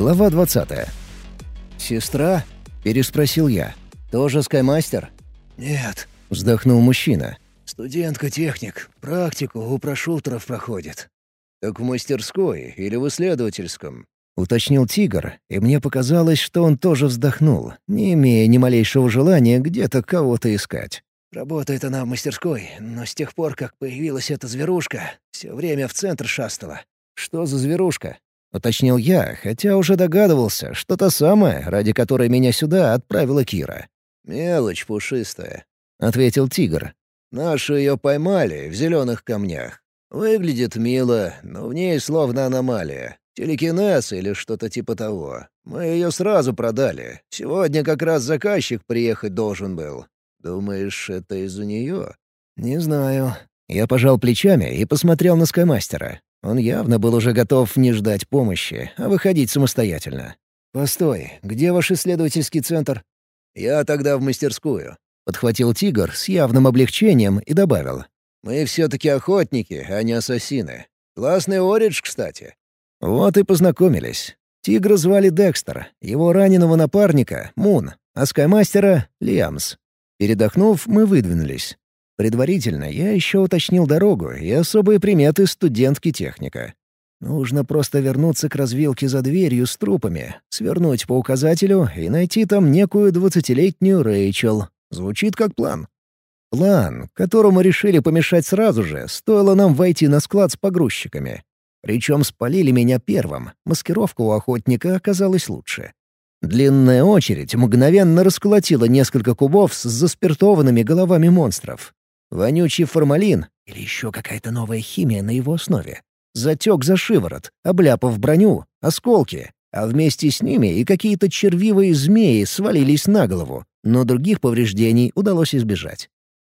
Глава 20. «Сестра?» — переспросил я. «Тоже скаймастер?» «Нет», — вздохнул мужчина. «Студентка-техник. Практику у прошутеров проходит». «Так в мастерской или в исследовательском?» — уточнил Тигр, и мне показалось, что он тоже вздохнул, не имея ни малейшего желания где-то кого-то искать. «Работает она в мастерской, но с тех пор, как появилась эта зверушка, все время в центр шастала». «Что за зверушка?» — уточнил я, хотя уже догадывался, что та самая, ради которой меня сюда отправила Кира. «Мелочь пушистая», — ответил Тигр. Наши ее поймали в зеленых камнях. Выглядит мило, но в ней словно аномалия. Телекинез или что-то типа того. Мы ее сразу продали. Сегодня как раз заказчик приехать должен был. Думаешь, это из-за нее? Не знаю. Я пожал плечами и посмотрел на Скаймастера. Он явно был уже готов не ждать помощи, а выходить самостоятельно. «Постой, где ваш исследовательский центр?» «Я тогда в мастерскую. — подхватил тигр с явным облегчением и добавил. «Мы все-таки охотники, а не ассасины. Классный оридж, кстати». Вот и познакомились. Тигра звали Декстер, его раненого напарника — Мун, а Скаймастера — Лиамс. Передохнув, мы выдвинулись. Предварительно я еще уточнил дорогу и особые приметы студентки техника. Нужно просто вернуться к развилке за дверью с трупами, свернуть по указателю и найти там некую двадцатилетнюю Рэйчел, Звучит как план. План, которому решили помешать сразу же, стоило нам войти на склад с погрузчиками. Причем спалили меня первым, маскировка у охотника оказалась лучше. Длинная очередь мгновенно расколотила несколько кубов с заспиртованными головами монстров. Вонючий формалин, или еще какая-то новая химия на его основе, затек за шиворот, обляпав броню, осколки, а вместе с ними и какие-то червивые змеи свалились на голову, но других повреждений удалось избежать.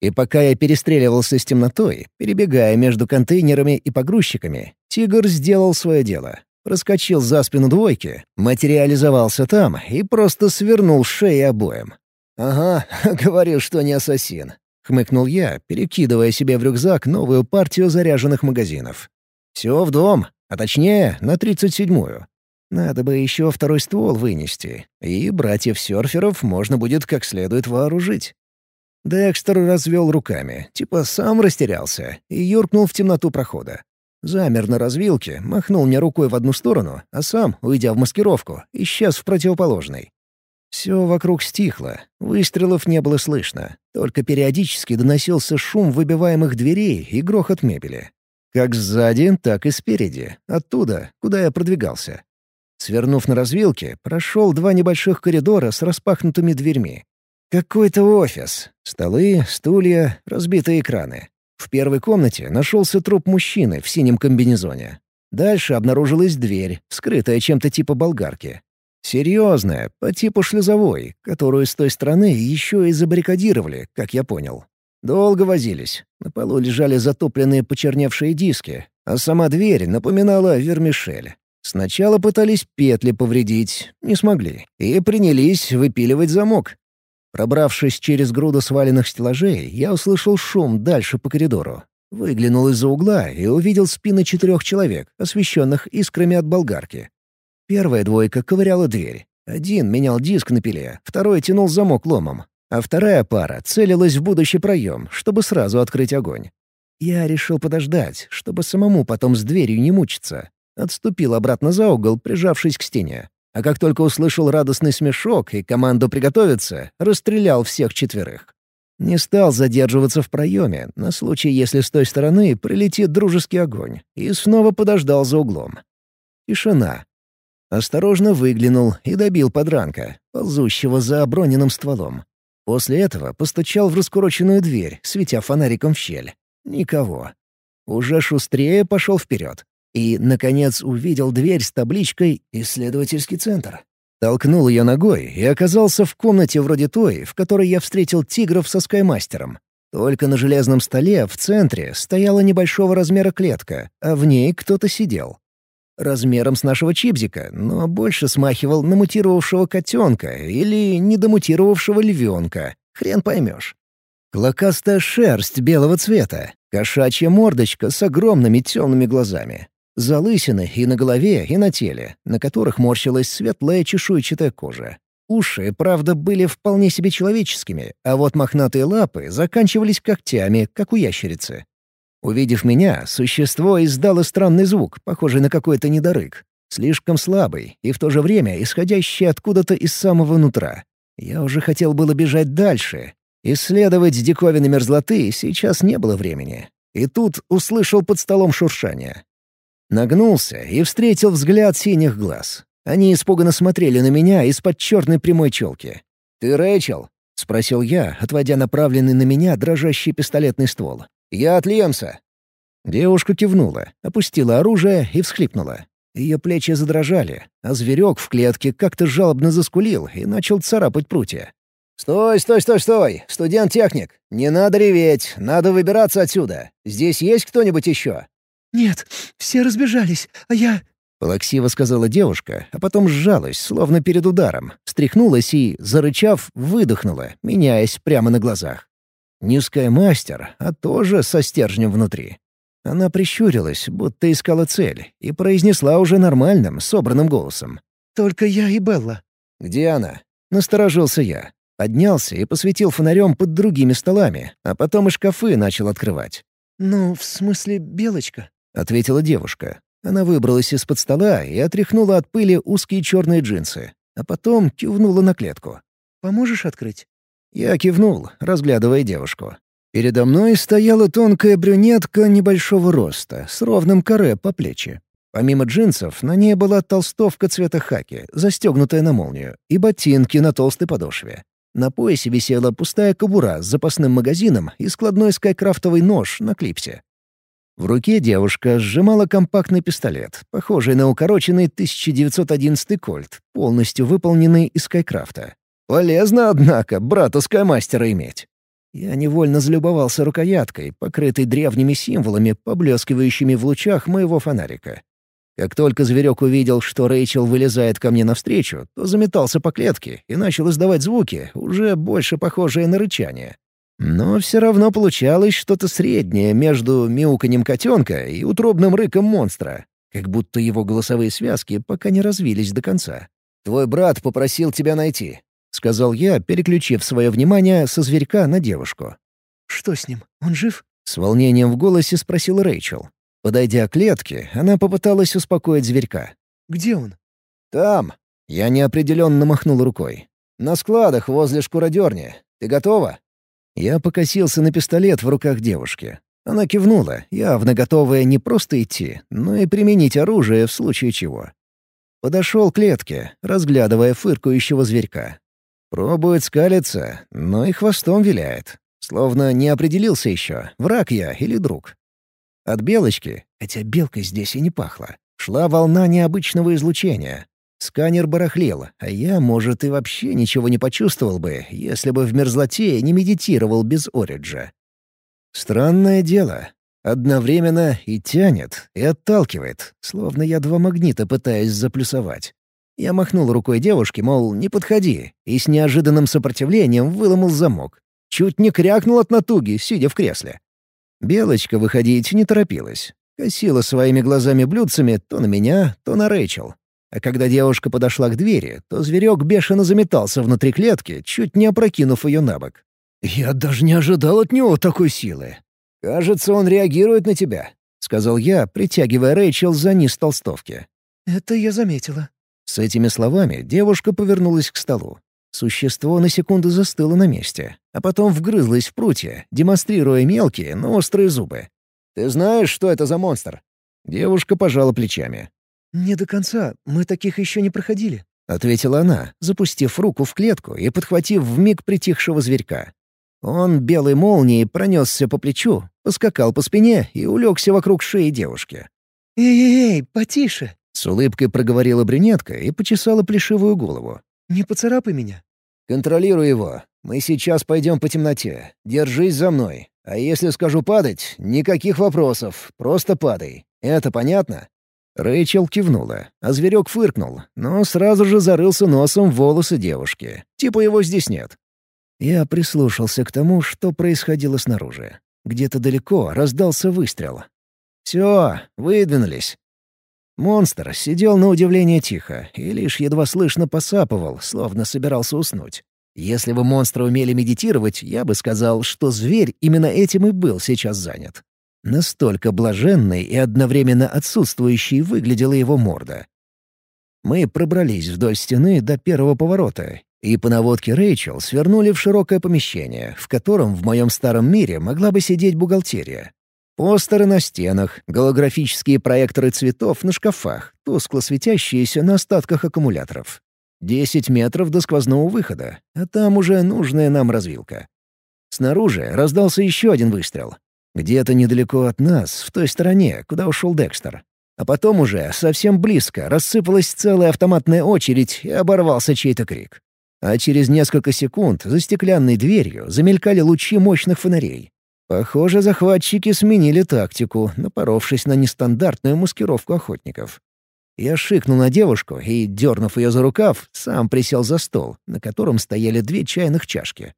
И пока я перестреливался с темнотой, перебегая между контейнерами и погрузчиками, тигр сделал свое дело. Проскочил за спину двойки, материализовался там и просто свернул шеи обоим. «Ага, говорил, что не ассасин», — хмыкнул я, перекидывая себе в рюкзак новую партию заряженных магазинов. «Все в дом, а точнее, на тридцать седьмую. Надо бы еще второй ствол вынести, и братьев-серферов можно будет как следует вооружить. Декстер развел руками, типа сам растерялся, и юркнул в темноту прохода. Замер на развилке, махнул мне рукой в одну сторону, а сам, уйдя в маскировку, исчез в противоположной. Все вокруг стихло, выстрелов не было слышно, только периодически доносился шум выбиваемых дверей и грохот мебели. Как сзади, так и спереди, оттуда, куда я продвигался. Свернув на развилке, прошел два небольших коридора с распахнутыми дверьми. Какой-то офис. Столы, стулья, разбитые экраны. В первой комнате нашелся труп мужчины в синем комбинезоне. Дальше обнаружилась дверь, скрытая чем-то типа болгарки. Серьезная, по типу шлюзовой, которую с той стороны еще и забаррикадировали, как я понял. Долго возились. На полу лежали затопленные почерневшие диски, а сама дверь напоминала вермишель. Сначала пытались петли повредить, не смогли, и принялись выпиливать замок. Пробравшись через груду сваленных стеллажей, я услышал шум дальше по коридору. Выглянул из-за угла и увидел спины четырех человек, освещенных искрами от болгарки. Первая двойка ковыряла дверь. Один менял диск на пиле, второй тянул замок ломом, а вторая пара целилась в будущий проем, чтобы сразу открыть огонь. Я решил подождать, чтобы самому потом с дверью не мучиться, Отступил обратно за угол, прижавшись к стене. А как только услышал радостный смешок и команду приготовиться, расстрелял всех четверых. Не стал задерживаться в проеме, на случай, если с той стороны прилетит дружеский огонь, и снова подождал за углом. Тишина. Осторожно выглянул и добил подранка, ползущего за оброненным стволом. После этого постучал в раскуроченную дверь, светя фонариком в щель. Никого. Уже шустрее пошел вперед. И, наконец, увидел дверь с табличкой «Исследовательский центр». Толкнул ее ногой и оказался в комнате вроде той, в которой я встретил тигров со скаймастером. Только на железном столе в центре стояла небольшого размера клетка, а в ней кто-то сидел. Размером с нашего чипзика, но больше смахивал на мутировавшего котенка или недомутировавшего львенка. Хрен поймешь. Клокастая шерсть белого цвета, кошачья мордочка с огромными темными глазами. Залысины и на голове, и на теле, на которых морщилась светлая чешуйчатая кожа. Уши, правда, были вполне себе человеческими, а вот мохнатые лапы заканчивались когтями, как у ящерицы. Увидев меня, существо издало странный звук, похожий на какой-то недорык. Слишком слабый и в то же время исходящий откуда-то из самого нутра. Я уже хотел было бежать дальше. Исследовать диковины мерзлоты сейчас не было времени. И тут услышал под столом шуршание. Нагнулся и встретил взгляд синих глаз. Они испуганно смотрели на меня из-под черной прямой челки. «Ты Рэйчел?» — спросил я, отводя направленный на меня дрожащий пистолетный ствол. «Я от Лемса». Девушка кивнула, опустила оружие и всхлипнула. Ее плечи задрожали, а зверек в клетке как-то жалобно заскулил и начал царапать прутья. «Стой, стой, стой, стой! Студент-техник! Не надо реветь, надо выбираться отсюда! Здесь есть кто-нибудь еще?» «Нет, все разбежались, а я...» Плаксиво сказала девушка, а потом сжалась, словно перед ударом, встряхнулась и, зарычав, выдохнула, меняясь прямо на глазах. Низкая мастер, а тоже со стержнем внутри. Она прищурилась, будто искала цель, и произнесла уже нормальным, собранным голосом. «Только я и Белла». «Где она?» — насторожился я. Поднялся и посветил фонарем под другими столами, а потом и шкафы начал открывать. «Ну, в смысле, Белочка?» — ответила девушка. Она выбралась из-под стола и отряхнула от пыли узкие черные джинсы, а потом кивнула на клетку. «Поможешь открыть?» Я кивнул, разглядывая девушку. Передо мной стояла тонкая брюнетка небольшого роста, с ровным каре по плечи. Помимо джинсов, на ней была толстовка цвета хаки, застегнутая на молнию, и ботинки на толстой подошве. На поясе висела пустая кобура с запасным магазином и складной скайкрафтовый нож на клипсе. В руке девушка сжимала компактный пистолет, похожий на укороченный 1911 кольт, полностью выполненный из скайкрафта. Полезно, однако, брата скаймастера иметь. Я невольно залюбовался рукояткой, покрытой древними символами, поблескивающими в лучах моего фонарика. Как только зверек увидел, что Рэйчел вылезает ко мне навстречу, то заметался по клетке и начал издавать звуки, уже больше похожие на рычание. Но все равно получалось что-то среднее между мяуканьем котенка и утробным рыком монстра, как будто его голосовые связки пока не развились до конца. «Твой брат попросил тебя найти», — сказал я, переключив свое внимание со зверька на девушку. «Что с ним? Он жив?» — с волнением в голосе спросил Рэйчел. Подойдя к клетке, она попыталась успокоить зверька. «Где он?» «Там». Я неопределенно махнул рукой. «На складах возле шкуродерни. Ты готова?» Я покосился на пистолет в руках девушки. Она кивнула, явно готовая не просто идти, но и применить оружие в случае чего. Подошел к клетке, разглядывая фыркающего зверька. Пробует скалиться, но и хвостом виляет. Словно не определился еще, враг я или друг. От белочки, хотя белкой здесь и не пахло, шла волна необычного излучения, Сканер барахлел, а я, может, и вообще ничего не почувствовал бы, если бы в мерзлоте не медитировал без Ориджа. Странное дело. Одновременно и тянет, и отталкивает, словно я два магнита пытаюсь заплюсовать. Я махнул рукой девушке, мол, не подходи, и с неожиданным сопротивлением выломал замок. Чуть не крякнул от натуги, сидя в кресле. Белочка выходить не торопилась. Косила своими глазами-блюдцами то на меня, то на Рэйчел. А когда девушка подошла к двери, то зверек бешено заметался внутри клетки, чуть не опрокинув ее на бок. «Я даже не ожидал от него такой силы. Кажется, он реагирует на тебя», — сказал я, притягивая Рэйчел за низ толстовки. «Это я заметила». С этими словами девушка повернулась к столу. Существо на секунду застыло на месте, а потом вгрызлось в прутья, демонстрируя мелкие, но острые зубы. «Ты знаешь, что это за монстр?» Девушка пожала плечами. «Не до конца. Мы таких еще не проходили», — ответила она, запустив руку в клетку и подхватив вмиг притихшего зверька. Он белой молнией пронесся по плечу, поскакал по спине и улегся вокруг шеи девушки. «Эй-эй-эй, потише!» — с улыбкой проговорила брюнетка и почесала плешивую голову. «Не поцарапай меня». «Контролируй его. Мы сейчас пойдем по темноте. Держись за мной. А если скажу падать, никаких вопросов, просто падай. Это понятно?» Рэйчел кивнула, а зверек фыркнул, но сразу же зарылся носом в волосы девушки. Типа его здесь нет. Я прислушался к тому, что происходило снаружи. Где-то далеко раздался выстрел. «Все, выдвинулись». Монстр сидел на удивление тихо и лишь едва слышно посапывал, словно собирался уснуть. Если бы монстры умели медитировать, я бы сказал, что зверь именно этим и был сейчас занят. Настолько блаженной и одновременно отсутствующей выглядела его морда. Мы пробрались вдоль стены до первого поворота и по наводке Рэйчел свернули в широкое помещение, в котором в моем старом мире могла бы сидеть бухгалтерия. Постеры на стенах, голографические проекторы цветов на шкафах, тускло светящиеся на остатках аккумуляторов. Десять метров до сквозного выхода, а там уже нужная нам развилка. Снаружи раздался еще один выстрел. Где-то недалеко от нас, в той стороне, куда ушел Декстер. А потом уже совсем близко рассыпалась целая автоматная очередь и оборвался чей-то крик а через несколько секунд за стеклянной дверью замелькали лучи мощных фонарей. Похоже, захватчики сменили тактику, напоровшись на нестандартную маскировку охотников. Я шикнул на девушку и, дернув ее за рукав, сам присел за стол, на котором стояли две чайных чашки.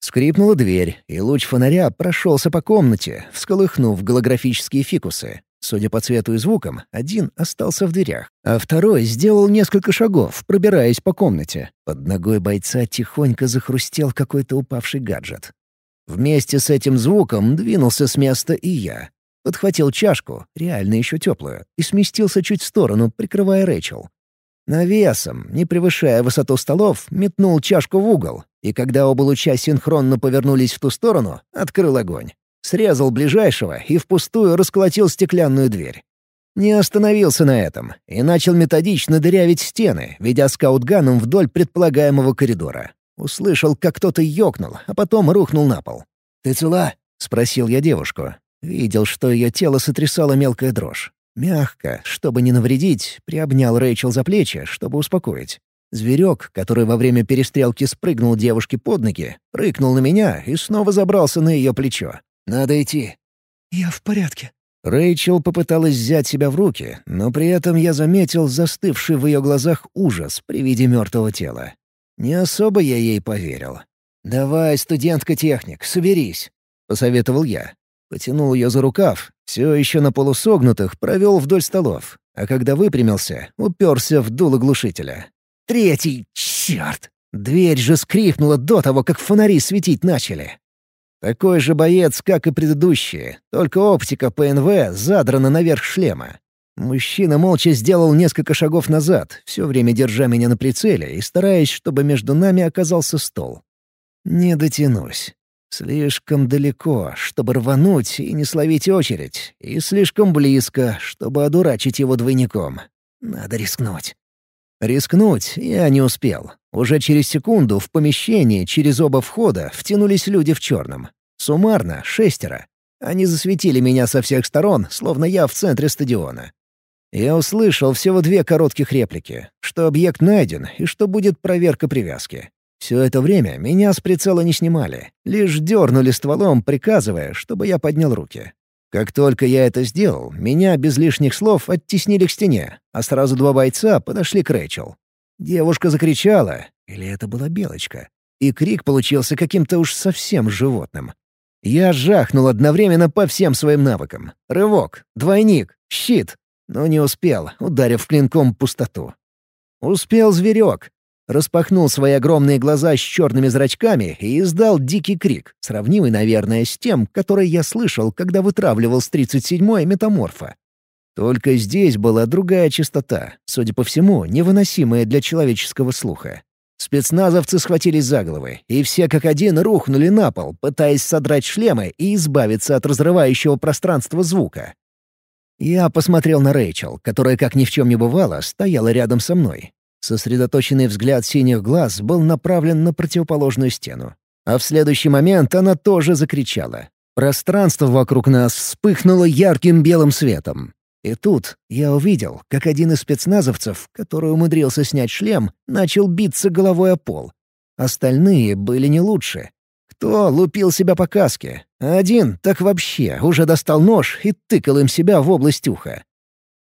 Скрипнула дверь, и луч фонаря прошелся по комнате, всколыхнув голографические фикусы. Судя по цвету и звукам, один остался в дверях, а второй сделал несколько шагов, пробираясь по комнате. Под ногой бойца тихонько захрустел какой-то упавший гаджет. Вместе с этим звуком двинулся с места и я. Подхватил чашку, реально еще теплую, и сместился чуть в сторону, прикрывая Рэйчел. Навесом, не превышая высоту столов, метнул чашку в угол, и когда оба луча синхронно повернулись в ту сторону, открыл огонь. Срезал ближайшего и впустую расколотил стеклянную дверь. Не остановился на этом и начал методично дырявить стены, ведя скаутганом вдоль предполагаемого коридора. Услышал, как кто-то ёкнул, а потом рухнул на пол. «Ты цела?» — спросил я девушку. Видел, что ее тело сотрясало мелкая дрожь. Мягко, чтобы не навредить, приобнял Рэйчел за плечи, чтобы успокоить. Зверек, который во время перестрелки спрыгнул девушке под ноги, прыгнул на меня и снова забрался на ее плечо. «Надо идти». «Я в порядке». Рэйчел попыталась взять себя в руки, но при этом я заметил застывший в ее глазах ужас при виде мертвого тела. Не особо я ей поверил. «Давай, студентка-техник, соберись», — посоветовал я. Потянул ее за рукав, все еще на полусогнутых провел вдоль столов, а когда выпрямился, уперся в дуло глушителя. «Третий! Черт!» Дверь же скрипнула до того, как фонари светить начали. Такой же боец, как и предыдущие, только оптика ПНВ задрана наверх шлема. Мужчина молча сделал несколько шагов назад, все время держа меня на прицеле и стараясь, чтобы между нами оказался стол. Не дотянусь. Слишком далеко, чтобы рвануть и не словить очередь, и слишком близко, чтобы одурачить его двойником. Надо рискнуть. Рискнуть я не успел. Уже через секунду в помещении через оба входа втянулись люди в черном. Суммарно — шестеро. Они засветили меня со всех сторон, словно я в центре стадиона. Я услышал всего две коротких реплики, что объект найден и что будет проверка привязки. Все это время меня с прицела не снимали, лишь дернули стволом, приказывая, чтобы я поднял руки. Как только я это сделал, меня без лишних слов оттеснили к стене, а сразу два бойца подошли к Рэйчел. Девушка закричала, или это была Белочка, и крик получился каким-то уж совсем животным. Я жахнул одновременно по всем своим навыкам. Рывок, двойник, щит, но не успел, ударив клинком пустоту. Успел зверек, распахнул свои огромные глаза с черными зрачками и издал дикий крик, сравнимый, наверное, с тем, который я слышал, когда вытравливал с 37-й метаморфа. Только здесь была другая частота, судя по всему, невыносимая для человеческого слуха. Спецназовцы схватились за головы, и все как один рухнули на пол, пытаясь содрать шлемы и избавиться от разрывающего пространства звука. Я посмотрел на Рэйчел, которая, как ни в чем не бывало, стояла рядом со мной. Сосредоточенный взгляд синих глаз был направлен на противоположную стену. А в следующий момент она тоже закричала. Пространство вокруг нас вспыхнуло ярким белым светом. И тут я увидел, как один из спецназовцев, который умудрился снять шлем, начал биться головой о пол. Остальные были не лучше. Кто лупил себя по каске, один так вообще уже достал нож и тыкал им себя в область уха.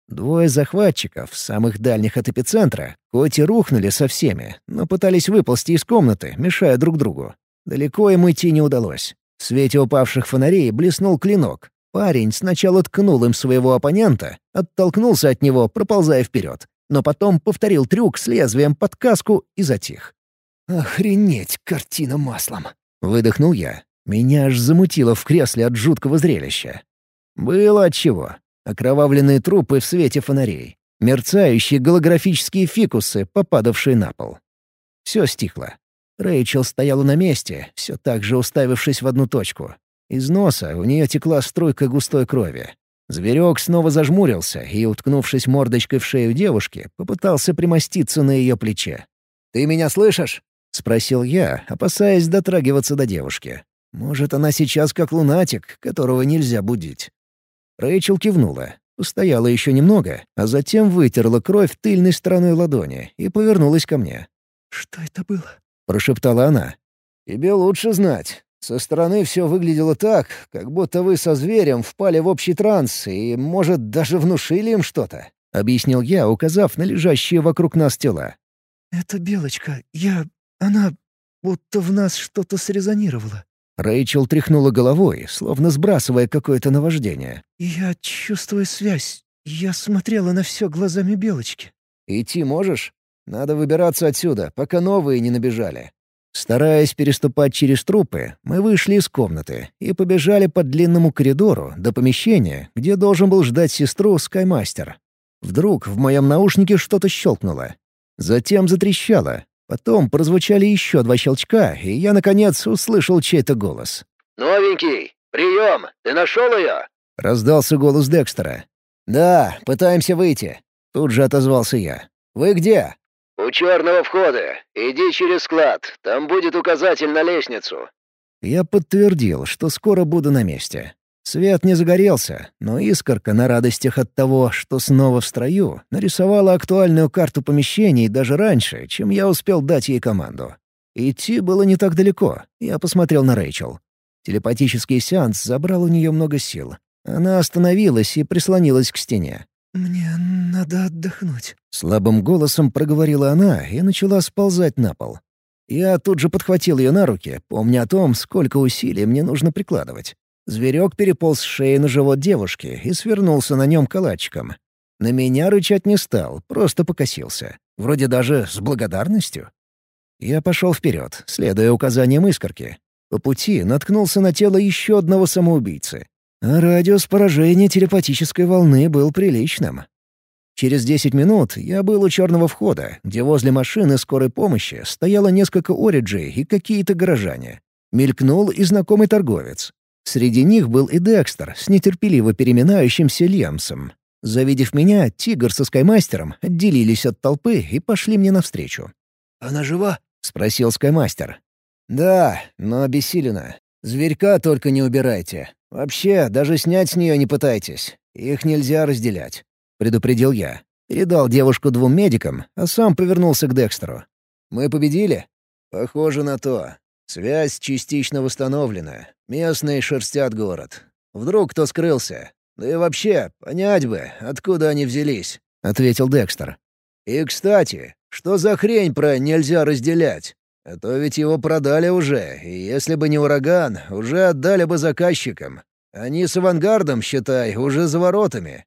Двое захватчиков, самых дальних от эпицентра, хоть и рухнули со всеми, но пытались выползти из комнаты, мешая друг другу. Далеко им идти не удалось. В свете упавших фонарей блеснул клинок. Парень сначала ткнул им своего оппонента, оттолкнулся от него, проползая вперед, но потом повторил трюк с лезвием под каску и затих. «Охренеть, картина маслом!» — выдохнул я. Меня аж замутило в кресле от жуткого зрелища. Было отчего. Окровавленные трупы в свете фонарей. Мерцающие голографические фикусы, попадавшие на пол. Все стихло. Рэйчел стояла на месте, все так же уставившись в одну точку. Из носа у нее текла струйка густой крови. Зверек снова зажмурился и, уткнувшись мордочкой в шею девушки, попытался примоститься на ее плече. «Ты меня слышишь?» — спросил я, опасаясь дотрагиваться до девушки. «Может, она сейчас как лунатик, которого нельзя будить?» Рэйчел кивнула, постояла еще немного, а затем вытерла кровь тыльной стороной ладони и повернулась ко мне. «Что это было?» — прошептала она. «Тебе лучше знать. Со стороны все выглядело так, как будто вы со зверем впали в общий транс и, может, даже внушили им что-то», — объяснил я, указав на лежащие вокруг нас тела. «Это Белочка. Я... Она... будто в нас что-то срезонировало». Рэйчел тряхнула головой, словно сбрасывая какое-то наваждение. «Я чувствую связь. Я смотрела на все глазами Белочки». «Идти можешь? Надо выбираться отсюда, пока новые не набежали». Стараясь переступать через трупы, мы вышли из комнаты и побежали по длинному коридору до помещения, где должен был ждать сестру Скаймастер. Вдруг в моем наушнике что-то щелкнуло. Затем затрещало. Потом прозвучали еще два щелчка, и я, наконец, услышал чей-то голос. «Новенький! Прием! Ты нашел ее?» — раздался голос Декстера. «Да, пытаемся выйти», — тут же отозвался я. «Вы где?» «У черного входа. Иди через склад. Там будет указатель на лестницу». Я подтвердил, что скоро буду на месте. Свет не загорелся, но искорка на радостях от того, что снова в строю, нарисовала актуальную карту помещений даже раньше, чем я успел дать ей команду. Идти было не так далеко. Я посмотрел на Рэйчел. Телепатический сеанс забрал у нее много сил. Она остановилась и прислонилась к стене. «Мне надо отдохнуть», — слабым голосом проговорила она и начала сползать на пол. Я тут же подхватил ее на руки, помня о том, сколько усилий мне нужно прикладывать. Зверек переполз с шеи на живот девушки и свернулся на нем калачиком. На меня рычать не стал, просто покосился. Вроде даже с благодарностью. Я пошел вперед, следуя указаниям искорки. По пути наткнулся на тело еще одного самоубийцы. А радиус поражения телепатической волны был приличным. Через десять минут я был у черного входа, где возле машины скорой помощи стояло несколько ориджей и какие-то горожане. Мелькнул и знакомый торговец. Среди них был и Декстер с нетерпеливо переминающимся Лемсом. Завидев меня, Тигр со Скаймастером отделились от толпы и пошли мне навстречу. «Она жива?» — спросил Скаймастер. «Да, но обессилена. Зверька только не убирайте. Вообще, даже снять с нее не пытайтесь. Их нельзя разделять», — предупредил я. Передал девушку двум медикам, а сам повернулся к Декстеру. «Мы победили?» «Похоже на то. Связь частично восстановлена. Местные шерстят город. Вдруг кто скрылся? Да и вообще, понять бы, откуда они взялись», — ответил Декстер. «И, кстати, что за хрень про «нельзя разделять»? А то ведь его продали уже, и если бы не ураган, уже отдали бы заказчикам. Они с авангардом, считай, уже за воротами.